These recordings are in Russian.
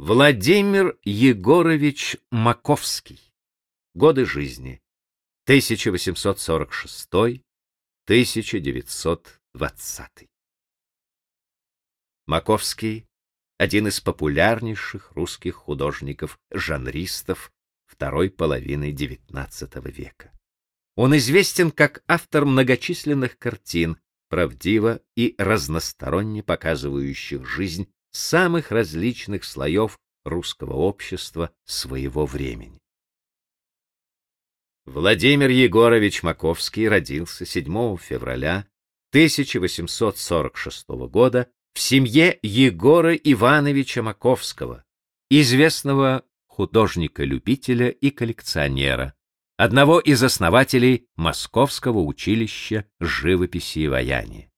Владимир Егорович Маковский. Годы жизни 1846-1920. Маковский один из популярнейших русских художников-жанристов второй половины XIX века. Он известен как автор многочисленных картин, правдиво и разносторонне показывающих жизнь самых различных слоев русского общества своего времени. Владимир Егорович Маковский родился 7 февраля 1846 года в семье Егора Ивановича Маковского, известного художника-любителя и коллекционера, одного из основателей Московского училища живописи и ваяния.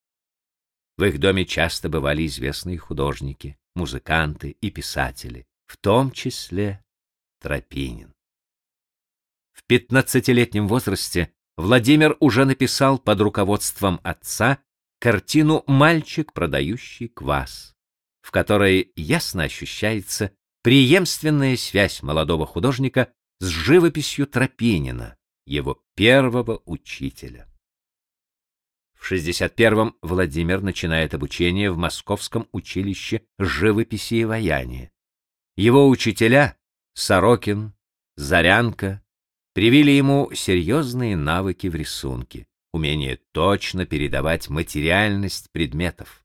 В их доме часто бывали известные художники, музыканты и писатели, в том числе Тропинин. В пятнадцатилетнем возрасте Владимир уже написал под руководством отца картину «Мальчик, продающий квас», в которой ясно ощущается преемственная связь молодого художника с живописью Тропинина, его первого учителя. В 61-м Владимир начинает обучение в Московском училище живописи и ваяния. Его учителя Сорокин, Зарянка привили ему серьезные навыки в рисунке, умение точно передавать материальность предметов.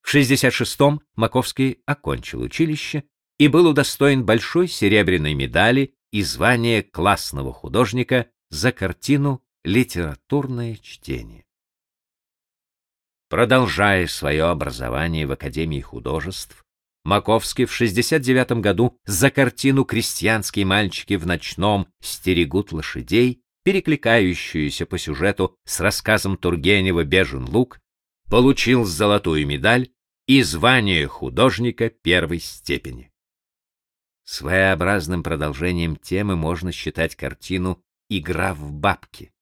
В 66-м Маковский окончил училище и был удостоен большой серебряной медали и звания классного художника за картину Литературное чтение. Продолжая свое образование в Академии художеств, Маковский в 69 году за картину «Крестьянские мальчики в ночном стерегут лошадей», перекликающуюся по сюжету с рассказом Тургенева «Бежен лук», получил золотую медаль и звание художника первой степени. Своеобразным продолжением темы можно считать картину «Игра в бабки»,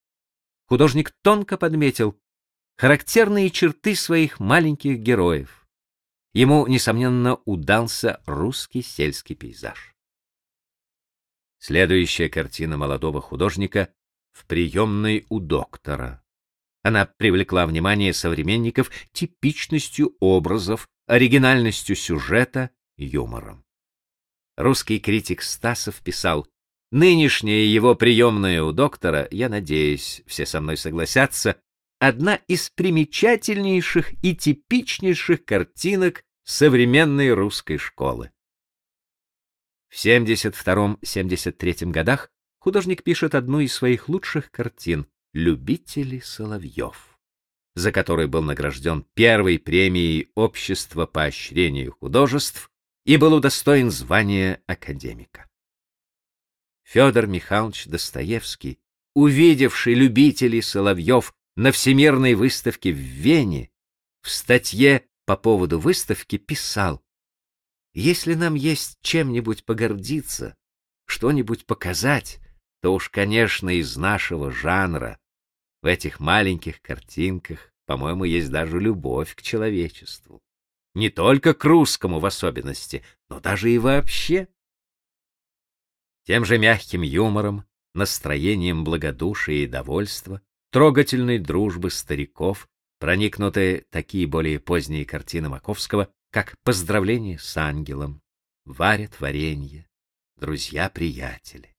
художник тонко подметил характерные черты своих маленьких героев. Ему, несомненно, удался русский сельский пейзаж. Следующая картина молодого художника в приемной у доктора. Она привлекла внимание современников типичностью образов, оригинальностью сюжета, юмором. Русский критик Стасов писал Нынешняя его приемная у доктора, я надеюсь, все со мной согласятся, одна из примечательнейших и типичнейших картинок современной русской школы. В 72-73 годах художник пишет одну из своих лучших картин «Любители соловьев», за которой был награжден первой премией Общества поощрения художеств и был удостоен звания академика. Федор Михайлович Достоевский, увидевший любителей соловьев на Всемирной выставке в Вене, в статье по поводу выставки писал, «Если нам есть чем-нибудь погордиться, что-нибудь показать, то уж, конечно, из нашего жанра. В этих маленьких картинках, по-моему, есть даже любовь к человечеству. Не только к русскому в особенности, но даже и вообще. Тем же мягким юмором, настроением благодушия и довольства, трогательной дружбы стариков проникнуты такие более поздние картины Маковского, как «Поздравление с ангелом», «Варят варенье», «Друзья-приятели».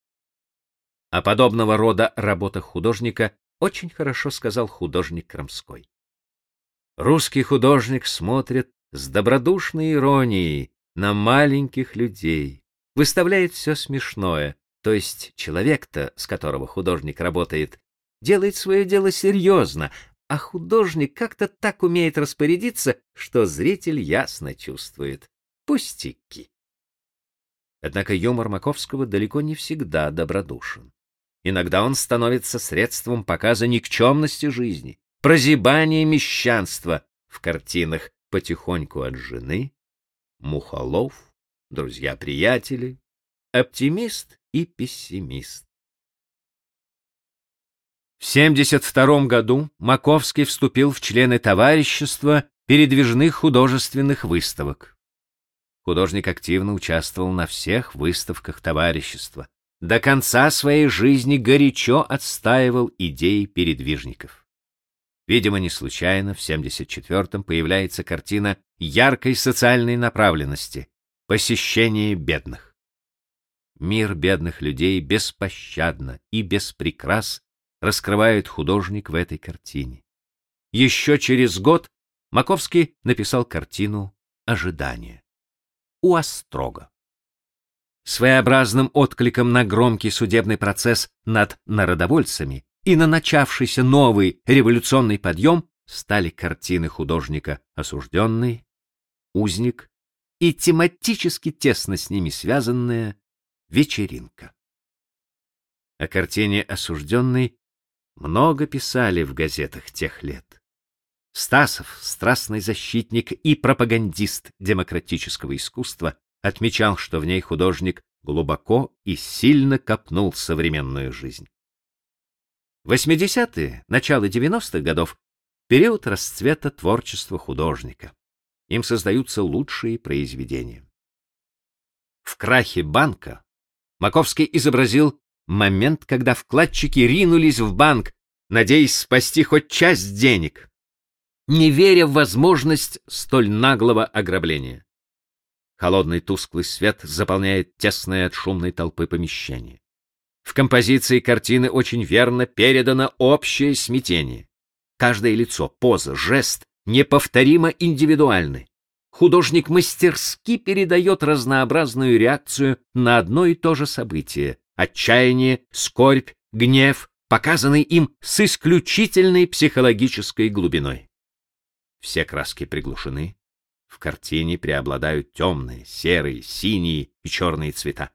О подобного рода работах художника очень хорошо сказал художник Крамской. Русский художник смотрит с добродушной иронией на маленьких людей, выставляет все смешное, то есть человек-то, с которого художник работает, делает свое дело серьезно, а художник как-то так умеет распорядиться, что зритель ясно чувствует. Пустяки. Однако юмор Маковского далеко не всегда добродушен. Иногда он становится средством показа никчемности жизни, прозябания мещанства в картинах «Потихоньку от жены», «Мухолов», друзья-приятели, оптимист и пессимист. В 72 году Маковский вступил в члены товарищества передвижных художественных выставок. Художник активно участвовал на всех выставках товарищества. До конца своей жизни горячо отстаивал идеи передвижников. Видимо, не случайно в 74-м появляется картина яркой социальной направленности «Посещение бедных». Мир бедных людей беспощадно и без прикрас раскрывает художник в этой картине. Еще через год Маковский написал картину «Ожидание» у Острога. Своеобразным откликом на громкий судебный процесс над народовольцами и на начавшийся новый революционный подъем стали картины художника «Осужденный», «Узник» и тематически тесно с ними связанная «Вечеринка». О картине «Осужденный» много писали в газетах тех лет. Стасов, страстный защитник и пропагандист демократического искусства, отмечал, что в ней художник глубоко и сильно копнул современную жизнь. 80-е, начало 90-х годов — период расцвета творчества художника. Им создаются лучшие произведения. В крахе банка Маковский изобразил момент, когда вкладчики ринулись в банк, надеясь спасти хоть часть денег не веря в возможность столь наглого ограбления. Холодный тусклый свет заполняет тесное от шумной толпы помещение. В композиции картины очень верно передано общее смятение. Каждое лицо, поза, жест неповторимо индивидуальны. Художник мастерски передает разнообразную реакцию на одно и то же событие: отчаяние, скорбь, гнев, показанный им с исключительной психологической глубиной. Все краски приглушены. В картине преобладают темные, серые, синие и черные цвета.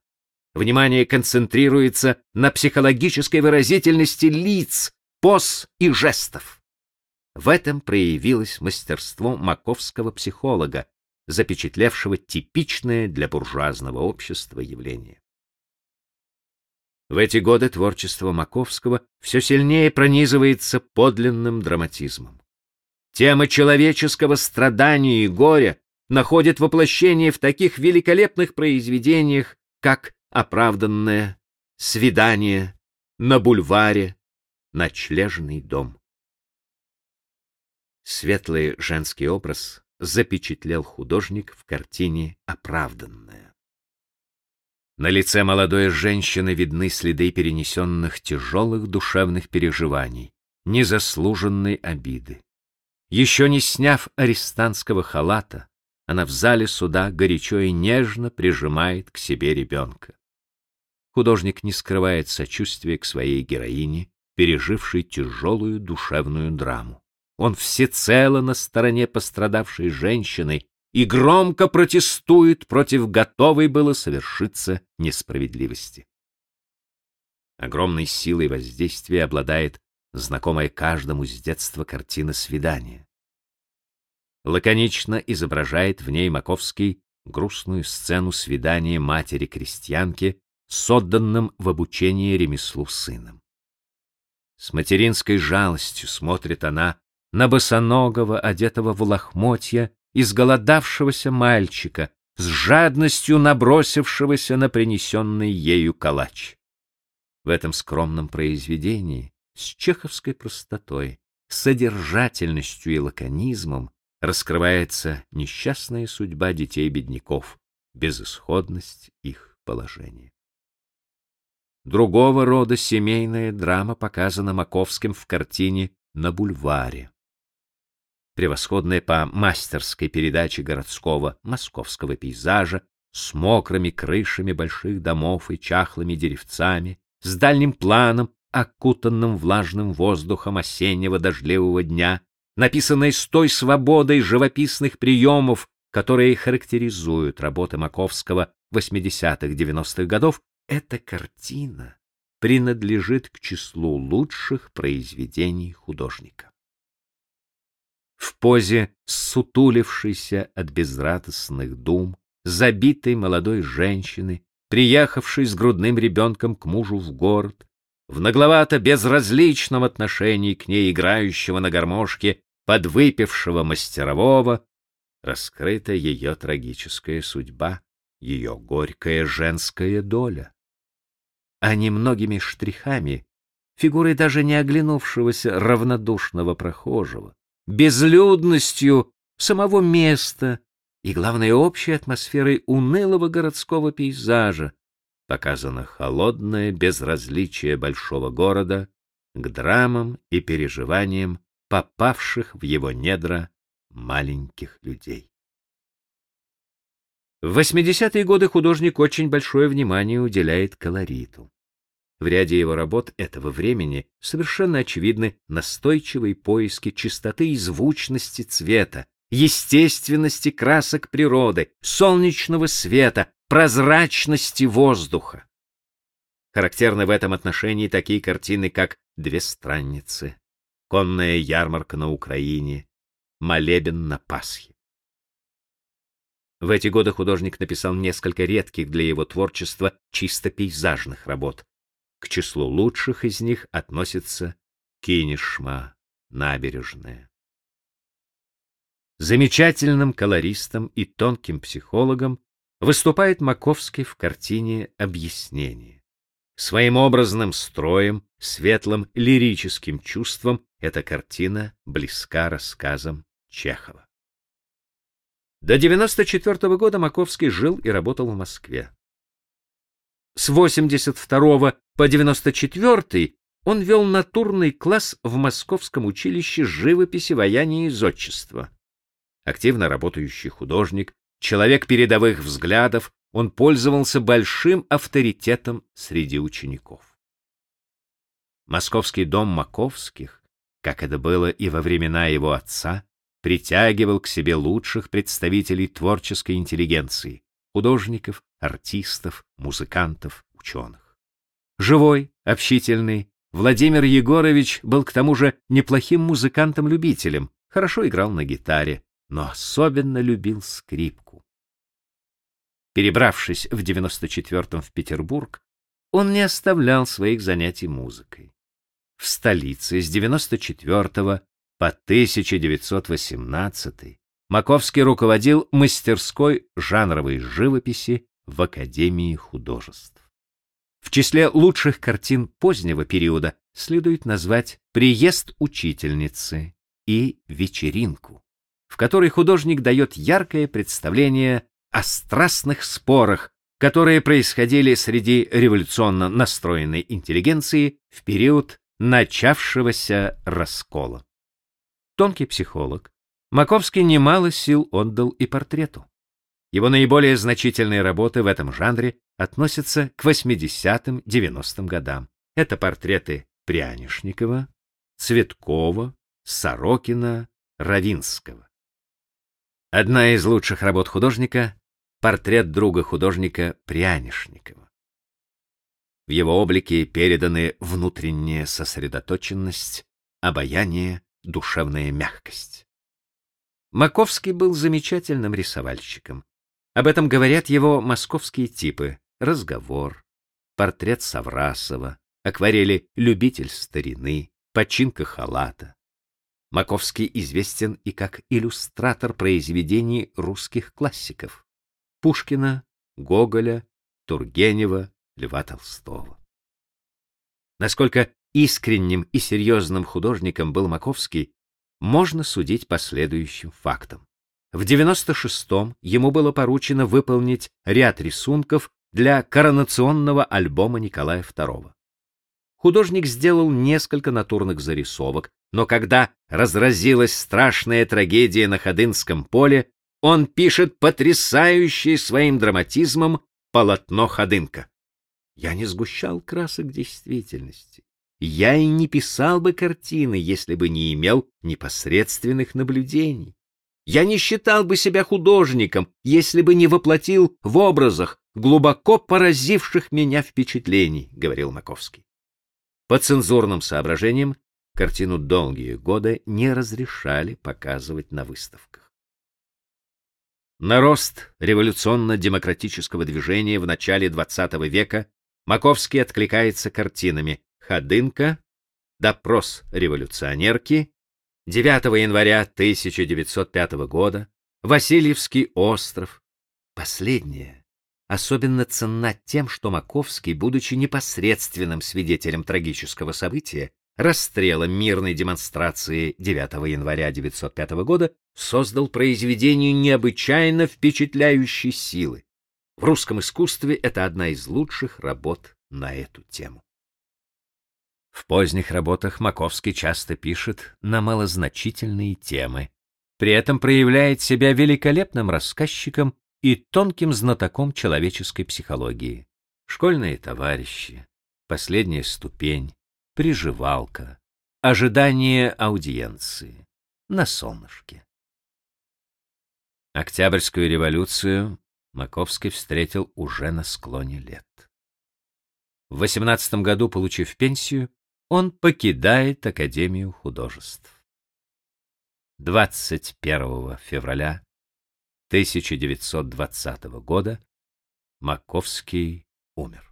Внимание концентрируется на психологической выразительности лиц, поз и жестов. В этом проявилось мастерство маковского психолога, запечатлевшего типичное для буржуазного общества явление. В эти годы творчество Маковского все сильнее пронизывается подлинным драматизмом. Тема человеческого страдания и горя находит воплощение в таких великолепных произведениях, как «Оправданное», «Свидание», «На бульваре», «Ночлежный дом». Светлый женский образ запечатлел художник в картине «Оправданное». На лице молодой женщины видны следы перенесенных тяжелых душевных переживаний, незаслуженной обиды. Еще не сняв арестантского халата, она в зале суда горячо и нежно прижимает к себе ребенка. Художник не скрывает сочувствия к своей героине, пережившей тяжелую душевную драму. Он всецело на стороне пострадавшей женщины и громко протестует против готовой было совершиться несправедливости. Огромной силой воздействия обладает знакомая каждому с детства картина свидания. Лаконично изображает в ней Маковский грустную сцену свидания матери-крестьянки с отданным в обучение ремеслу сыном. С материнской жалостью смотрит она на босоногого, одетого в лохмотья, изголодавшегося мальчика, с жадностью набросившегося на принесенный ею калач. В этом скромном произведении с чеховской простотой, содержательностью и лаконизмом раскрывается несчастная судьба детей-бедняков, безысходность их положения. Другого рода семейная драма показана Маковским в картине «На бульваре». Превосходная по мастерской передаче городского московского пейзажа с мокрыми крышами больших домов и чахлыми деревцами, с дальним планом окутанным влажным воздухом осеннего дождливого дня, написанной с той свободой живописных приемов, которые характеризуют работы Маковского 80-х-90-х годов, эта картина принадлежит к числу лучших произведений художника. В позе сутулившейся от безрадостных дум, забитой молодой женщины, приехавшей с грудным ребенком к мужу в город, в нагловато-безразличном отношении к ней играющего на гармошке подвыпившего мастерового, раскрыта ее трагическая судьба, ее горькая женская доля. А немногими штрихами, фигурой даже не оглянувшегося равнодушного прохожего, безлюдностью самого места и, главное, общей атмосферой унылого городского пейзажа, показано холодное безразличие большого города к драмам и переживаниям попавших в его недра маленьких людей. В 80-е годы художник очень большое внимание уделяет колориту. В ряде его работ этого времени совершенно очевидны настойчивые поиски чистоты и звучности цвета, естественности красок природы, солнечного света, прозрачности воздуха. Характерны в этом отношении такие картины, как «Две странницы», «Конная ярмарка на Украине», «Молебен на Пасхе». В эти годы художник написал несколько редких для его творчества чисто пейзажных работ. К числу лучших из них относится Кинешма, набережная. Замечательным колористом и тонким психологом выступает Маковский в картине «Объяснение». Своим образным строем, светлым лирическим чувством эта картина близка рассказам Чехова. До 94 -го года Маковский жил и работал в Москве. С 82 по 94 он вел натурный класс в Московском училище живописи, ваяния и зодчества. Активно работающий художник, человек передовых взглядов, он пользовался большим авторитетом среди учеников. Московский дом Маковских, как это было и во времена его отца, притягивал к себе лучших представителей творческой интеллигенции, художников, артистов, музыкантов, ученых. Живой, общительный, Владимир Егорович был к тому же неплохим музыкантом-любителем, хорошо играл на гитаре, но особенно любил скрипку. Перебравшись в 94-м в Петербург, он не оставлял своих занятий музыкой. В столице с 94 по 1918 Маковский руководил мастерской жанровой живописи в Академии художеств. В числе лучших картин позднего периода следует назвать «Приезд учительницы» и «Вечеринку» в которой художник дает яркое представление о страстных спорах, которые происходили среди революционно настроенной интеллигенции в период начавшегося раскола. Тонкий психолог, Маковский немало сил отдал и портрету. Его наиболее значительные работы в этом жанре относятся к 80-90-м годам. Это портреты Прянишникова, Цветкова, Сорокина, Равинского. Одна из лучших работ художника — портрет друга художника Прянишникова. В его облике переданы внутренняя сосредоточенность, обаяние, душевная мягкость. Маковский был замечательным рисовальщиком. Об этом говорят его московские типы: разговор, портрет Саврасова, акварели любитель старины, починка халата. Маковский известен и как иллюстратор произведений русских классиков: Пушкина, Гоголя, Тургенева, Льва Толстого. Насколько искренним и серьезным художником был Маковский, можно судить по следующим фактам. В 96-м ему было поручено выполнить ряд рисунков для коронационного альбома Николая II. Художник сделал несколько натурных зарисовок, но когда разразилась страшная трагедия на Ходынском поле, он пишет потрясающее своим драматизмом полотно Ходынка. Я не сгущал красок действительности. Я и не писал бы картины, если бы не имел непосредственных наблюдений. Я не считал бы себя художником, если бы не воплотил в образах глубоко поразивших меня впечатлений, говорил Маковский. По цензурным соображениям картину долгие годы не разрешали показывать на выставках. На рост революционно-демократического движения в начале XX века Маковский откликается картинами «Ходынка», «Допрос революционерки», 9 января 1905 года, Васильевский остров. Последнее особенно ценна тем, что Маковский, будучи непосредственным свидетелем трагического события, расстрела мирной демонстрации 9 января 1905 года, создал произведение необычайно впечатляющей силы. В русском искусстве это одна из лучших работ на эту тему. В поздних работах Маковский часто пишет на малозначительные темы, при этом проявляет себя великолепным рассказчиком и тонким знатоком человеческой психологии. Школьные товарищи, последняя ступень, приживалка, ожидание аудиенции на солнышке. Октябрьскую революцию Маковский встретил уже на склоне лет. В 18 году, получив пенсию, он покидает Академию художеств. 21 февраля 1920 года Маковский умер.